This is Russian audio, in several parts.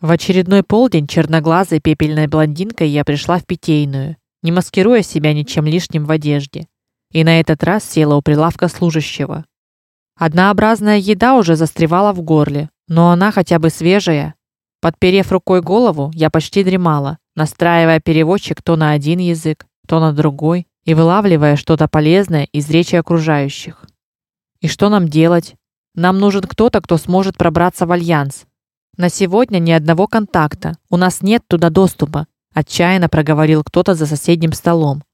В очередной полдень черноглазой пепельной блондинкой я пришла в питейную, не маскируя себя ничем лишним в одежде, и на этот раз села у прилавка служащего. Однообразная еда уже застревала в горле, но она хотя бы свежая. Подперев рукой голову, я почти дремала, настраивая переводчик то на один язык, то на другой и вылавливая что-то полезное из речи окружающих. И что нам делать? Нам нужен кто-то, кто сможет пробраться в альянс. На сегодня ни одного контакта. У нас нет туда доступа, отчаянно проговорил кто-то за соседним столом.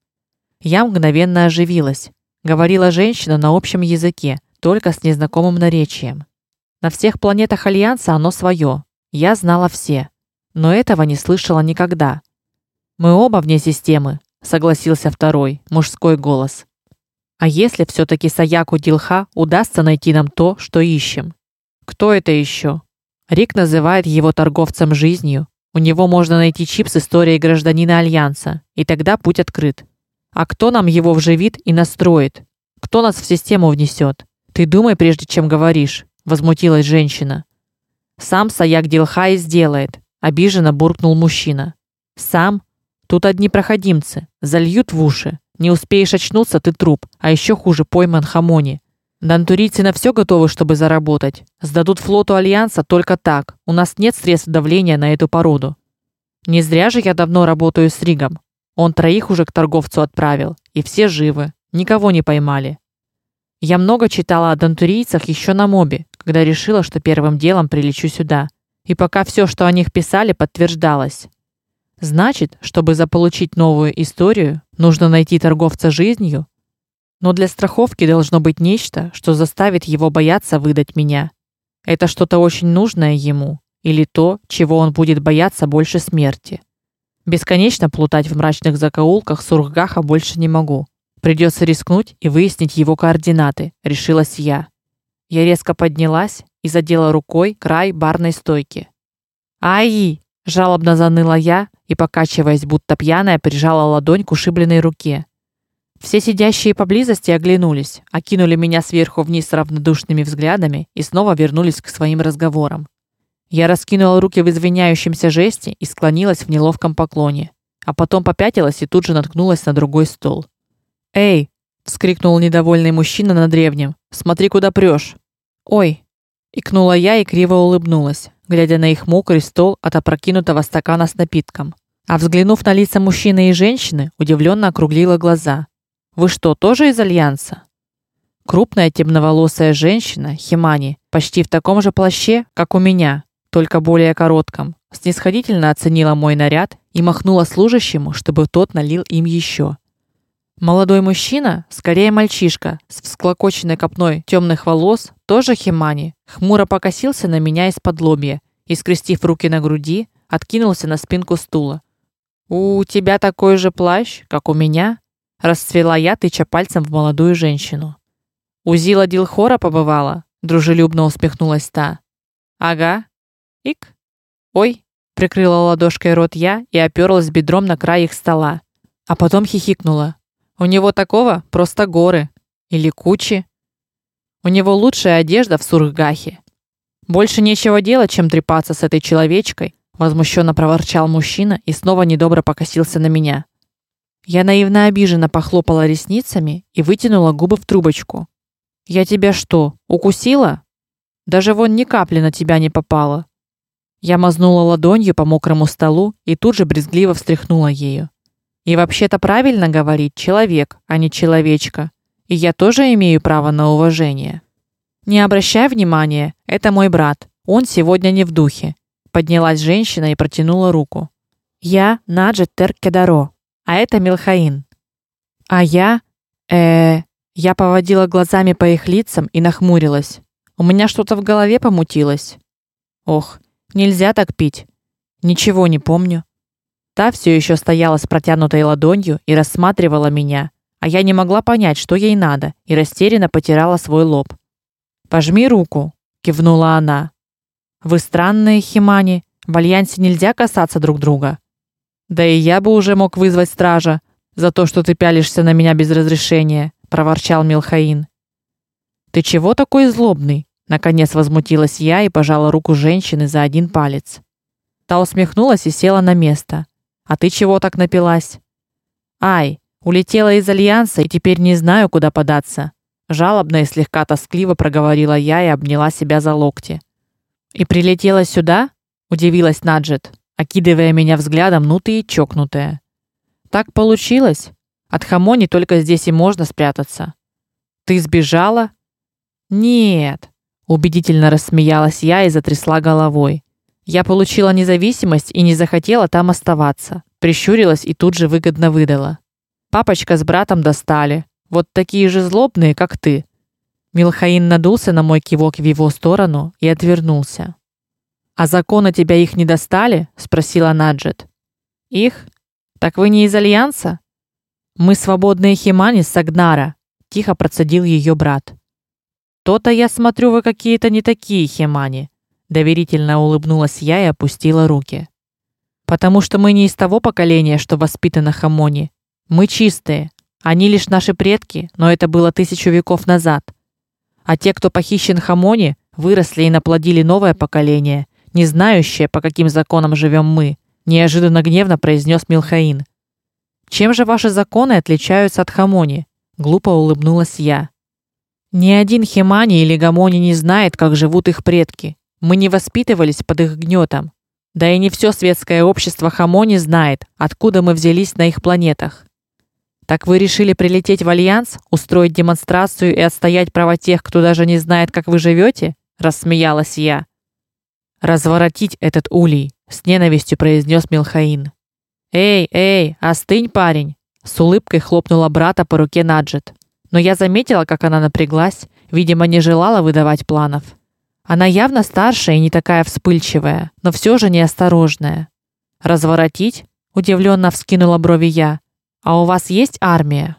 Я мгновенно оживилась. Говорила женщина на общем языке, только с незнакомым наречием. На всех планетах альянса оно свое. Я знала все, но этого не слышала никогда. Мы оба вне системы, согласился второй, мужской голос. А если все таки Саяку Дилха удастся найти нам то, что ищем? Кто это еще? Рик называет его торговцем жизнью. У него можно найти чип с историей гражданина альянса, и тогда путь открыт. А кто нам его вживит и настроит? Кто нас в систему внесет? Ты думай прежде чем говоришь, возмутилась женщина. Сам Саяк Дилха и сделает, обиженно буркнул мужчина. Сам? Тут одни проходимцы, зальют в уши. Не успеешь очнуться, ты труп, а еще хуже пойман хамони. Дантурийцы на все готовы, чтобы заработать. Сдадут флоту альянса только так. У нас нет средств давления на эту породу. Не зря же я давно работаю с Ригом. Он троих уже к торговцу отправил, и все живы. Никого не поймали. Я много читала о дантурийцах еще на мобе, когда решила, что первым делом прилечу сюда. И пока все, что о них писали, подтверждалось. Значит, чтобы заполучить новую историю, нужно найти торговца жизнью. Но для страховки должно быть нечто, что заставит его бояться выдать меня. Это что-то очень нужное ему или то, чего он будет бояться больше смерти. Бесконечно плутать в мрачных закоулках Сургаха больше не могу. Придется рискнуть и выяснить его координаты, решилась я. Я резко поднялась и задела рукой край барной стойки. Ай! жалобно заныла я и покачиваясь, будто пьяная, прижала ладонь к ушибленной руке. Все сидящие поблизости оглянулись, окинули меня сверху вниз равнодушными взглядами и снова вернулись к своим разговорам. Я раскинула руки в извиняющемся жесте и склонилась в неловком поклоне, а потом попятилась и тут же наткнулась на другой стол. "Эй!" вскрикнул недовольный мужчина на древнем. "Смотри, куда прешь!» "Ой!" икнула я и криво улыбнулась глядя на их мокрый стол от опрокинутого стакана с напитком. А взглянув на лица мужчины и женщины, удивленно округлила глаза. Вы что, тоже из альянса? Крупная темноволосая женщина, Химани, почти в таком же плаще, как у меня, только более коротком, снисходительно оценила мой наряд и махнула служащему, чтобы тот налил им еще. Молодой мужчина, скорее мальчишка, с всклокоченной копной темных волос, тоже химани, хмуро покосился на меня из-под лобья и скрестив руки на груди, откинулся на спинку стула. У тебя такой же плащ, как у меня, расцвела я, тыча пальцем в молодую женщину. У Зила Дилхора побывала, дружелюбно усмехнулась та. Ага. Ик. Ой, прикрыла ладошкой рот я и оперлась бедром на край их стола, а потом хихикнула. У него такого просто горы или кучи. У него лучшая одежда в Сургахе. Больше нечего делать, чем трепаться с этой человечкой, возмущенно проворчал мужчина и снова недобро покосился на меня. Я наивно обиженно похлопала ресницами и вытянула губы в трубочку. Я тебя что, укусила? Даже вон ни капли на тебя не попало. Я мазнула ладонью по мокрому столу и тут же брезгливо встряхнула ею. И вообще-то правильно говорить человек, а не человечка. И я тоже имею право на уважение. Не обращай внимания, это мой брат. Он сегодня не в духе. Поднялась женщина и протянула руку. Я Наджет Теркедаро, а это Милхаин. А я э я поводила глазами по их лицам и нахмурилась. У меня что-то в голове помутилось. Ох, нельзя так пить. Ничего не помню. Та все еще стояла с протянутой ладонью и рассматривала меня, а я не могла понять, что ей надо, и растерянно потирала свой лоб. "Пожми руку", кивнула она. "Вы странные, Химани, в альянсе нельзя касаться друг друга. Да и я бы уже мог вызвать стража за то, что ты пялишься на меня без разрешения", проворчал Милхаин. "Ты чего такой злобный?" наконец возмутилась я и пожала руку женщины за один палец. Та усмехнулась и села на место. А ты чего так напилась? Ай, улетела из альянса и теперь не знаю, куда податься. Жалобно и слегка тоскливо проговорила я и обняла себя за локти. И прилетела сюда? удивилась Наджет, окидывая меня взглядом, ну ты и чокнутая. Так получилось. От Хамони только здесь и можно спрятаться. Ты сбежала? Нет, убедительно рассмеялась я и затрясла головой. Я получила независимость и не захотела там оставаться. Прищурилась и тут же выгодно выдала. Папочка с братом достали. Вот такие же злобные, как ты. Милхаин надулся на мой кивок в его сторону и отвернулся. А законы тебя их не достали? спросила Наджет. Их? Так вы не из альянса? Мы свободные химани с Сагнара, тихо процедил ее брат. То-то я смотрю, вы какие-то не такие химани, доверительно улыбнулась я и опустила руки. Потому что мы не из того поколения, что воспитано Хамони. Мы чистые. Они лишь наши предки, но это было тысячу веков назад. А те, кто похищен Хамони, выросли и наплодили новое поколение, не знающее, по каким законам живем мы, неожиданно гневно произнес Милхаин. Чем же ваши законы отличаются от Хамони? глупо улыбнулась я. Ни один Химани или Гамони не знает, как живут их предки. Мы не воспитывались под их гнетом. Да и не все светское общество Хамони знает, откуда мы взялись на их планетах. Так вы решили прилететь в альянс, устроить демонстрацию и отстоять права тех, кто даже не знает, как вы живете? рассмеялась я. Разворотить этот улей, с ненавистью произнес Милхаин. Эй, эй, остынь, парень, с улыбкой хлопнула брата по руке Наджет. Но я заметила, как она напряглась, видимо, не желала выдавать планов. Она явно старше и не такая вспыльчивая, но все же неосторожная. Разворотить? удивленно вскинула брови я. А у вас есть армия?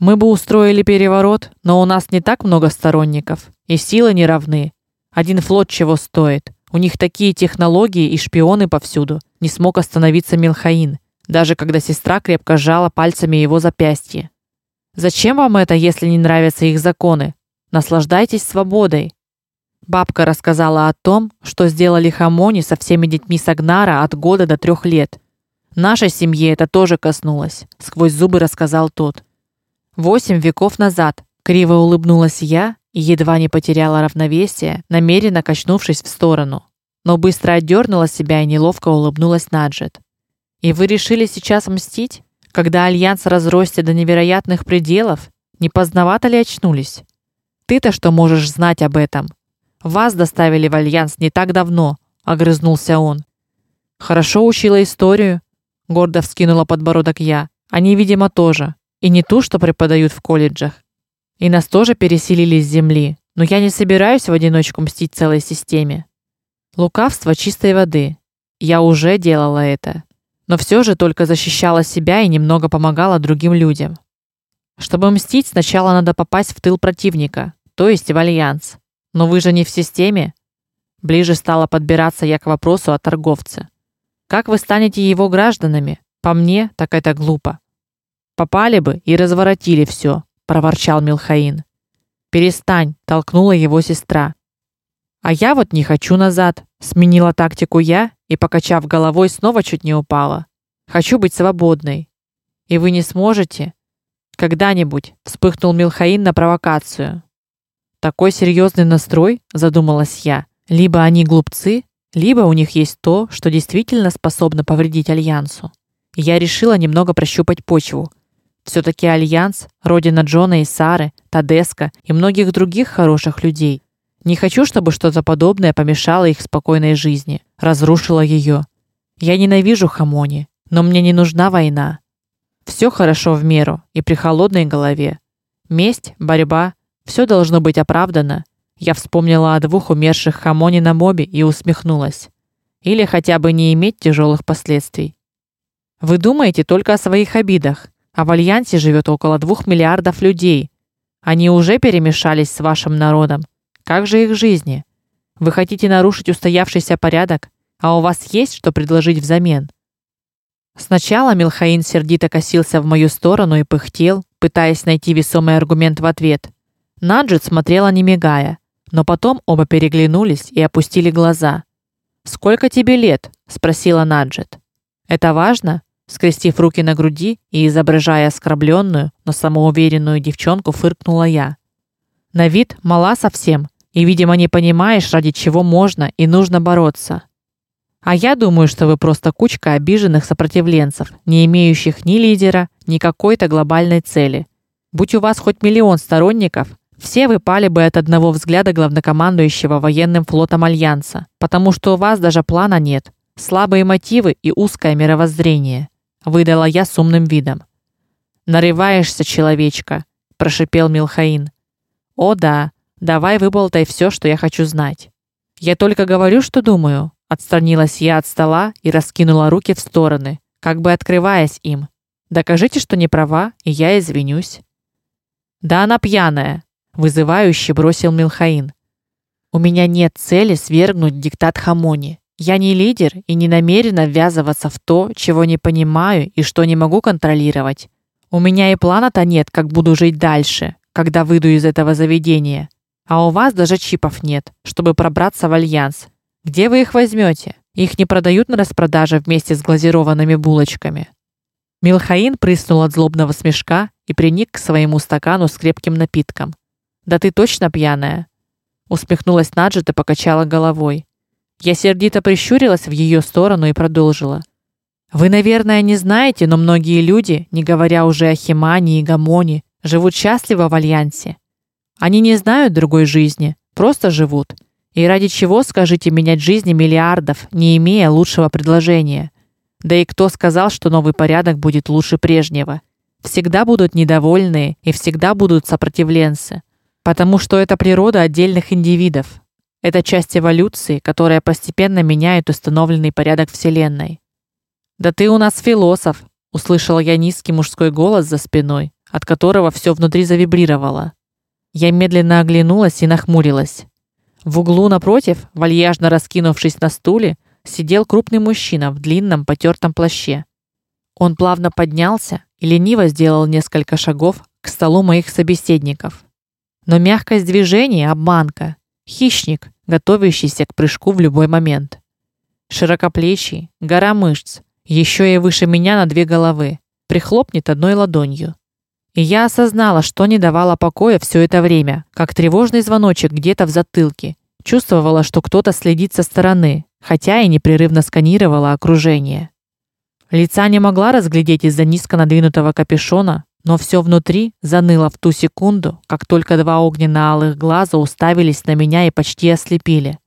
Мы бы устроили переворот, но у нас не так много сторонников, и силы не равны. Один флот чего стоит? У них такие технологии и шпионы повсюду. Не смог остановиться Милхаин, даже когда сестра крепко сжала пальцами его запястье. Зачем вам это, если не нравятся их законы? Наслаждайтесь свободой. Бабка рассказала о том, что сделали Хамони со всеми детьми Сагнара от года до трех лет. Нашей семье это тоже коснулось, сквозь зубы рассказал тот. Восемь веков назад, криво улыбнулась я и едва не потеряла равновесие, намеренно качнувшись в сторону, но быстро отдернула себя и неловко улыбнулась Наджет. И вы решили сейчас мстить, когда альянс разросся до невероятных пределов? Не поздновато ли очнулись? Ты-то что можешь знать об этом? Вас доставили в альянс не так давно, огрызнулся он. Хорошо учила историю, гордо вскинула подбородок я. Они, видимо, тоже, и не ту, что преподают в колледжах. И нас тоже переселили с земли, но я не собираюсь в одиночку мстить целой системе. Лукавство чистой воды. Я уже делала это, но все же только защищала себя и немного помогала другим людям. Чтобы мстить, сначала надо попасть в тыл противника, то есть в альянс. Но вы же не в системе. Ближе стала подбираться я к вопросу о торговце. Как вы станете его гражданами? По мне, так это глупо. Попали бы и разворотили все проворчал Милхаин. Перестань, толкнула его сестра. А я вот не хочу назад, сменила тактику я и покачав головой, снова чуть не упала. Хочу быть свободной. И вы не сможете когда-нибудь, вспыхнул Милхаин на провокацию. Такой серьезный настрой, задумалась я. Либо они глупцы, либо у них есть то, что действительно способно повредить альянсу. Я решила немного прощупать почву, все таки альянс родина Джона и Сары, Тадеска и многих других хороших людей. Не хочу, чтобы что-то подобное помешало их спокойной жизни, разрушило ее. Я ненавижу Хамони, но мне не нужна война. Все хорошо в меру и при холодной голове. Месть, борьба все должно быть оправдано. Я вспомнила о двух умерших Хамони на мобе и усмехнулась. Или хотя бы не иметь тяжелых последствий. Вы думаете только о своих обидах, а в альянсе живет около двух миллиардов людей. Они уже перемешались с вашим народом. Как же их жизни? Вы хотите нарушить устоявшийся порядок, а у вас есть что предложить взамен? Сначала Милхаин сердито косился в мою сторону и пыхтел, пытаясь найти весомый аргумент в ответ. Наджет смотрела не мигая, но потом оба переглянулись и опустили глаза. "Сколько тебе лет?" спросила Наджет. Это важно? Скрестив руки на груди и изображая оскорбленную, но самоуверенную девчонку, фыркнула я. На вид мала совсем, и, видимо, не понимаешь, ради чего можно и нужно бороться. А я думаю, что вы просто кучка обиженных сопротивленцев, не имеющих ни лидера, ни какой-то глобальной цели. Будь у вас хоть миллион сторонников, все вы пали бы от одного взгляда главнокомандующего военным флотом альянса, потому что у вас даже плана нет, слабые мотивы и узкое мировоззрение, выдала я с умным видом. Нарываешься, человечка, прошипел Милхаин. О да, давай выболтай все, что я хочу знать. Я только говорю, что думаю, Отстранилась я от стола и раскинула руки в стороны, как бы открываясь им. Докажите, что не права, и я извинюсь. Да она пьяная, вызывающе бросил Милхаин. У меня нет цели свергнуть диктат Хамони. Я не лидер и не намерена ввязываться в то, чего не понимаю и что не могу контролировать. У меня и плана-то нет, как буду жить дальше, когда выйду из этого заведения. А у вас даже чипов нет, чтобы пробраться в альянс, где вы их возьмете? Их не продают на распродаже вместе с глазированными булочками. Милхаин прыснул от злобного смешка и приник к своему стакану с крепким напитком. Да ты точно пьяная, усмехнулась Наджет и покачала головой. Я сердито прищурилась в ее сторону и продолжила: Вы, наверное, не знаете, но многие люди, не говоря уже о Химане и Гамоне, живут счастливо в альянсе. Они не знают другой жизни, просто живут. И ради чего, скажите, менять жизни миллиардов, не имея лучшего предложения? Да и кто сказал, что новый порядок будет лучше прежнего? Всегда будут недовольные и всегда будут сопротивленцы, потому что это природа отдельных индивидов. Это часть эволюции, которая постепенно меняет установленный порядок вселенной. Да ты у нас философ, услышала я низкий мужской голос за спиной, от которого все внутри завибрировало. Я медленно оглянулась и нахмурилась. В углу напротив, вальяжно раскинувшись на стуле, сидел крупный мужчина в длинном потертом плаще. Он плавно поднялся и лениво сделал несколько шагов к столу моих собеседников. Но мягкость движения обманка, хищник, готовящийся к прыжку в любой момент. Широкоплечий, гора мышц, еще и выше меня на две головы, прихлопнет одной ладонью. И я осознала, что не давало покоя все это время, как тревожный звоночек где-то в затылке. Чувствовала, что кто-то следит со стороны, хотя и непрерывно сканировала окружение. Лица не могла разглядеть из-за низко надвинутого капюшона, но все внутри заныло в ту секунду, как только два огненно-алых глаза уставились на меня и почти ослепили.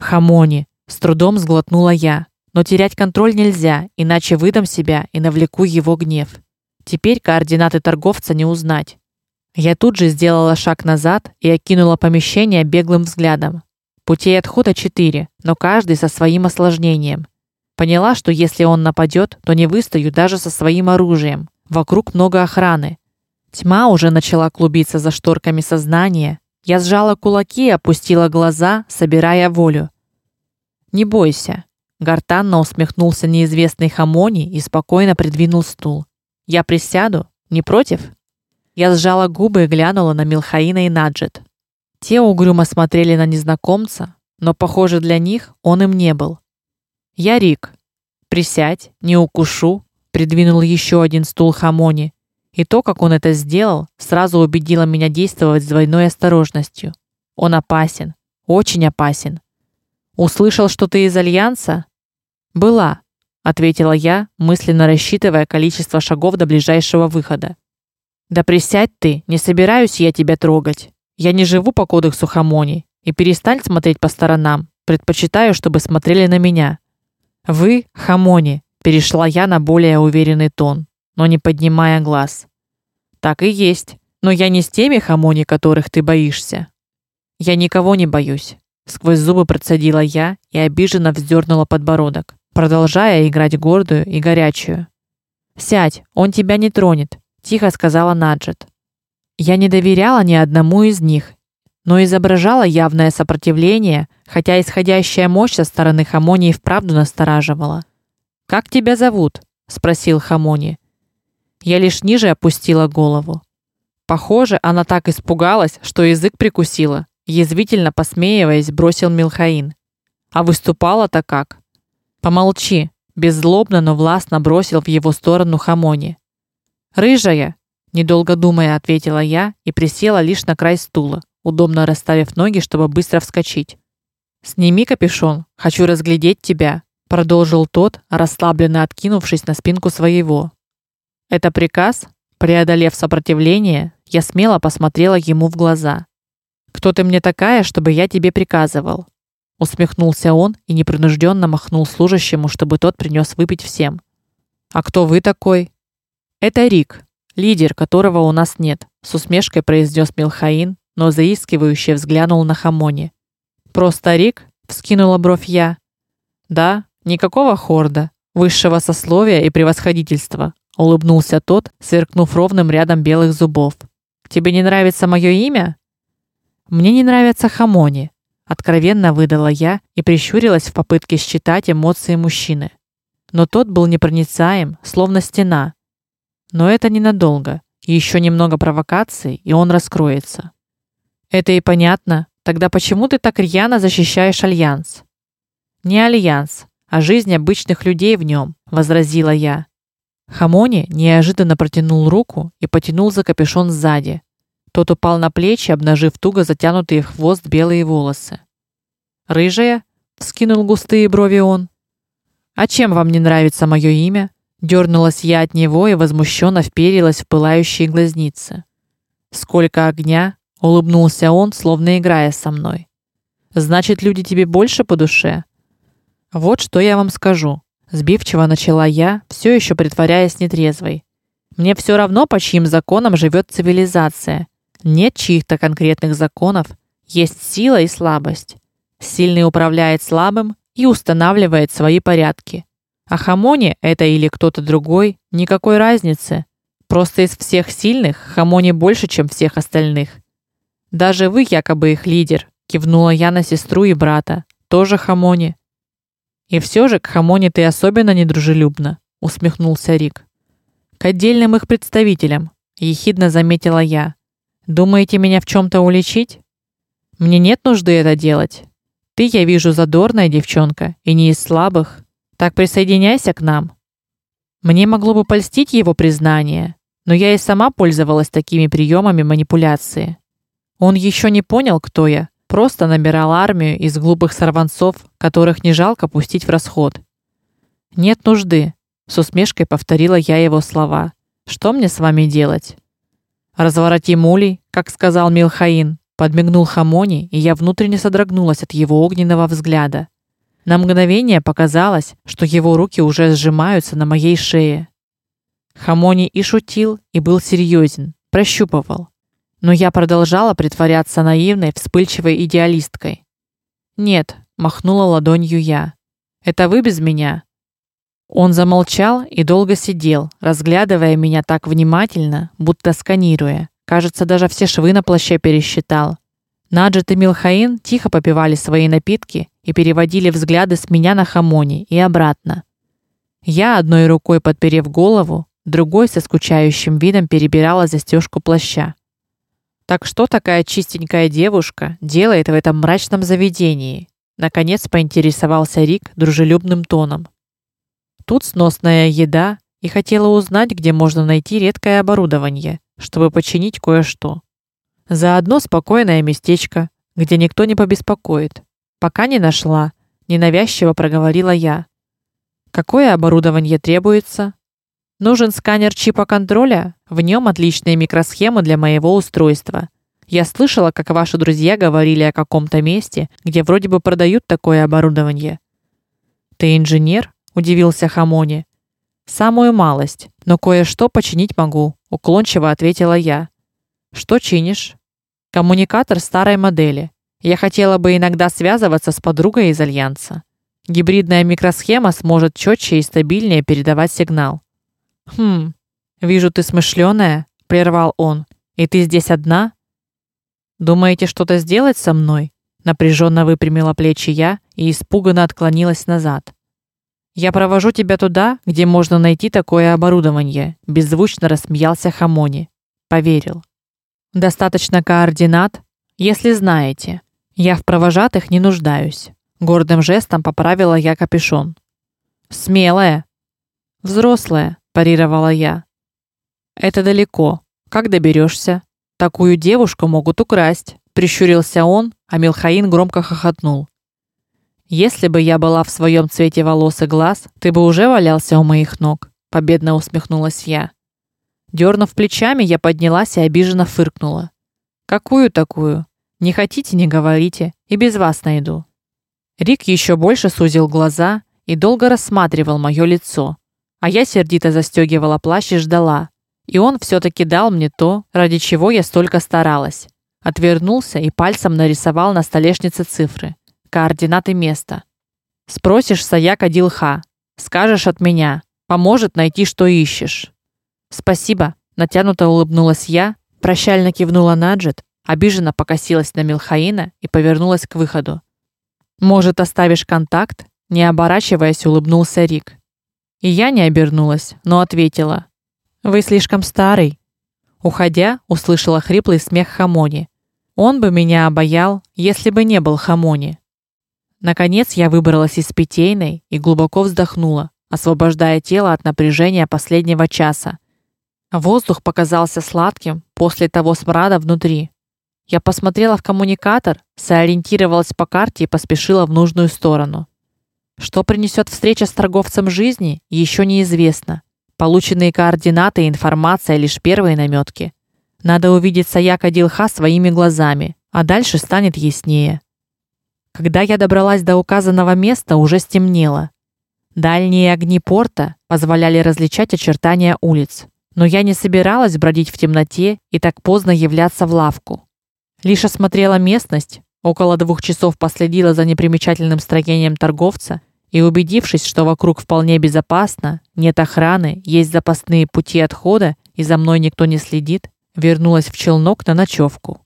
Хамони, с трудом сглотнула я, но терять контроль нельзя, иначе выдам себя и навлеку его гнев. Теперь координаты торговца не узнать. Я тут же сделала шаг назад и окинула помещение беглым взглядом. Путей отхода четыре, но каждый со своим осложнением. Поняла, что если он нападет, то не выстою даже со своим оружием. Вокруг много охраны. Тьма уже начала клубиться за шторками сознания. Я сжала кулаки опустила глаза, собирая волю. Не бойся, гортанно усмехнулся неизвестный Хамони и спокойно придвинул стул. Я присяду? Не против? Я сжала губы и глянула на Милхаина и Наджет. Те угрюмо смотрели на незнакомца, но, похоже, для них он им не был. Я Рик. Присядь, не укушу, придвинул еще один стул Хамони. И то, как он это сделал, сразу убедило меня действовать с двойной осторожностью. Он опасен, очень опасен. Услышал, что ты из альянса? Была, ответила я, мысленно рассчитывая количество шагов до ближайшего выхода. Да присядь ты, не собираюсь я тебя трогать. Я не живу по кодексу Хамони, и перестань смотреть по сторонам. Предпочитаю, чтобы смотрели на меня. Вы, Хамони, перешла я на более уверенный тон, но не поднимая глаз. Так и есть. Но я не с теми Хамони, которых ты боишься. Я никого не боюсь, сквозь зубы процедила я и обиженно вздернула подбородок продолжая играть гордую и горячую. "Сядь, он тебя не тронет", тихо сказала Наджет. Я не доверяла ни одному из них, но изображала явное сопротивление, хотя исходящая мощь со стороны Хамони вправду настораживала. "Как тебя зовут?" спросил Хамони. Я лишь ниже опустила голову. Похоже, она так испугалась, что язык прикусила. Язвительно посмеиваясь, бросил Милхаин. А выступала-то как? Помолчи, беззлобно, но властно бросил в его сторону Хамони. Рыжая, недолго думая, ответила я и присела лишь на край стула, удобно расставив ноги, чтобы быстро вскочить. Сними капюшон, хочу разглядеть тебя, продолжил тот, расслабленно откинувшись на спинку своего. Это приказ? Преодолев сопротивление, я смело посмотрела ему в глаза. Кто ты мне такая, чтобы я тебе приказывал? усмехнулся он и непринужденно махнул служащему, чтобы тот принес выпить всем. А кто вы такой? Это Рик, лидер, которого у нас нет, с усмешкой произнес Милхаин, но заискивающе взглянул на Хамони. Просто Рик, вскинула бровь я. Да, никакого хорда, высшего сословия и превосходительства, улыбнулся тот, сверкнув ровным рядом белых зубов. Тебе не нравится мое имя? Мне не нравится Хамони, откровенно выдала я и прищурилась в попытке считать эмоции мужчины. Но тот был непроницаем, словно стена. Но это ненадолго. Еще немного провокаций, и он раскроется. Это и понятно. Тогда почему ты так рьяно защищаешь альянс? Не альянс, а жизнь обычных людей в нем, возразила я. Хамони неожиданно протянул руку и потянул за капюшон сзади. Тот упал на плечи, обнажив туго затянутые в хвост белые волосы. Рыжая, вскинул густые брови он. А чем вам не нравится мое имя? Дёрнулась я от него и возмущенно вперилась в пылающие глазницы. Сколько огня, улыбнулся он, словно играя со мной. Значит, люди тебе больше по душе. Вот что я вам скажу сбивчиво начала я, все еще притворяясь нетрезвой. Мне все равно, по чьим законам живет цивилизация. Нет чьих-то конкретных законов, есть сила и слабость. Сильный управляет слабым и устанавливает свои порядки. А Хамони это или кто-то другой, никакой разницы. Просто из всех сильных Хамони больше, чем всех остальных. Даже вы якобы их лидер, кивнула я на сестру и брата. Тоже Хамони. И все же к Хамоне ты особенно недружелюбна, усмехнулся Рик. К отдельным их представителям, ехидно заметила я. Думаете меня в чем то уличить? Мне нет нужды это делать. Ты, я вижу, задорная девчонка и не из слабых. Так присоединяйся к нам. Мне могло бы польстить его признание, но я и сама пользовалась такими приемами манипуляции. Он еще не понял, кто я, Просто набирал армию из глупых сорванцов, которых не жалко пустить в расход. Нет нужды, с усмешкой повторила я его слова. Что мне с вами делать? Развороти мулей, как сказал Милхаин, подмигнул Хамони, и я внутренне содрогнулась от его огненного взгляда. На мгновение показалось, что его руки уже сжимаются на моей шее. Хамони и шутил, и был серьезен, прощупывал. Но я продолжала притворяться наивной, вспыльчивой идеалисткой. Нет, махнула ладонью я. Это вы без меня. Он замолчал и долго сидел, разглядывая меня так внимательно, будто сканируя. Кажется, даже все швы на плаще пересчитал. Наджет и Милхаин тихо попивали свои напитки и переводили взгляды с меня на Хамони и обратно. Я одной рукой подперев голову, другой со скучающим видом перебирала застежку плаща. Так что такая чистенькая девушка делает в этом мрачном заведении? Наконец поинтересовался Рик дружелюбным тоном. Тут сносная еда, и хотела узнать, где можно найти редкое оборудование, чтобы починить кое-что. Заодно спокойное местечко, где никто не побеспокоит. Пока не нашла, ненавязчиво проговорила я. Какое оборудование требуется? Нужен сканер чипа контроля, в нем отличные микросхемы для моего устройства. Я слышала, как ваши друзья говорили о каком-то месте, где вроде бы продают такое оборудование. Ты инженер? удивился Хамони. Самую малость, но кое-что починить могу, уклончиво ответила я. Что чинишь? Коммуникатор старой модели. Я хотела бы иногда связываться с подругой из альянса. Гибридная микросхема сможет четче и стабильнее передавать сигнал. Хм. Вижу, ты смышленая, прервал он. И ты здесь одна? Думаете что-то сделать со мной? Напряженно выпрямила плечи я и испуганно отклонилась назад. Я провожу тебя туда, где можно найти такое оборудование, беззвучно рассмеялся Хамони. Поверил. Достаточно координат, если знаете. Я в провожатых не нуждаюсь. Гордым жестом поправила я капюшон. Смелая. Взрослая, парировала я. Это далеко. Как доберешься? Такую девушку могут украсть, прищурился он, а Милхаин громко хохотнул. Если бы я была в своем цвете волос и глаз, ты бы уже валялся у моих ног, победно усмехнулась я. Дернув плечами, я поднялась и обиженно фыркнула. Какую такую? Не хотите, не говорите, и без вас найду. Рик еще больше сузил глаза и долго рассматривал мое лицо, а я сердито застегивала плащ и ждала. И он все таки дал мне то, ради чего я столько старалась. Отвернулся и пальцем нарисовал на столешнице цифры координаты места. Спросишь Саяка Дилха, скажешь от меня, поможет найти, что ищешь. Спасибо, натянуто улыбнулась я, прощально кивнула Наджет, обиженно покосилась на Милхаина и повернулась к выходу. Может, оставишь контакт? Не оборачиваясь, улыбнулся Рик. И я не обернулась, но ответила: Вы слишком старый. Уходя, услышала хриплый смех Хамони. Он бы меня обаял, если бы не был Хамони. Наконец я выбралась из питейной и глубоко вздохнула, освобождая тело от напряжения последнего часа. Воздух показался сладким после того смрада внутри. Я посмотрела в коммуникатор, сориентировалась по карте и поспешила в нужную сторону. Что принесет встреча с торговцем жизни, еще неизвестно. Полученные координаты и информация лишь первые наметки. Надо увидеть Саяка Дилха своими глазами, а дальше станет яснее. Когда я добралась до указанного места, уже стемнело. Дальние огни порта позволяли различать очертания улиц, но я не собиралась бродить в темноте и так поздно являться в лавку. Лишь осмотрела местность, около двух часов последила за непримечательным строением торговца и убедившись, что вокруг вполне безопасно, нет охраны, есть запасные пути отхода и за мной никто не следит, вернулась в челнок на ночевку.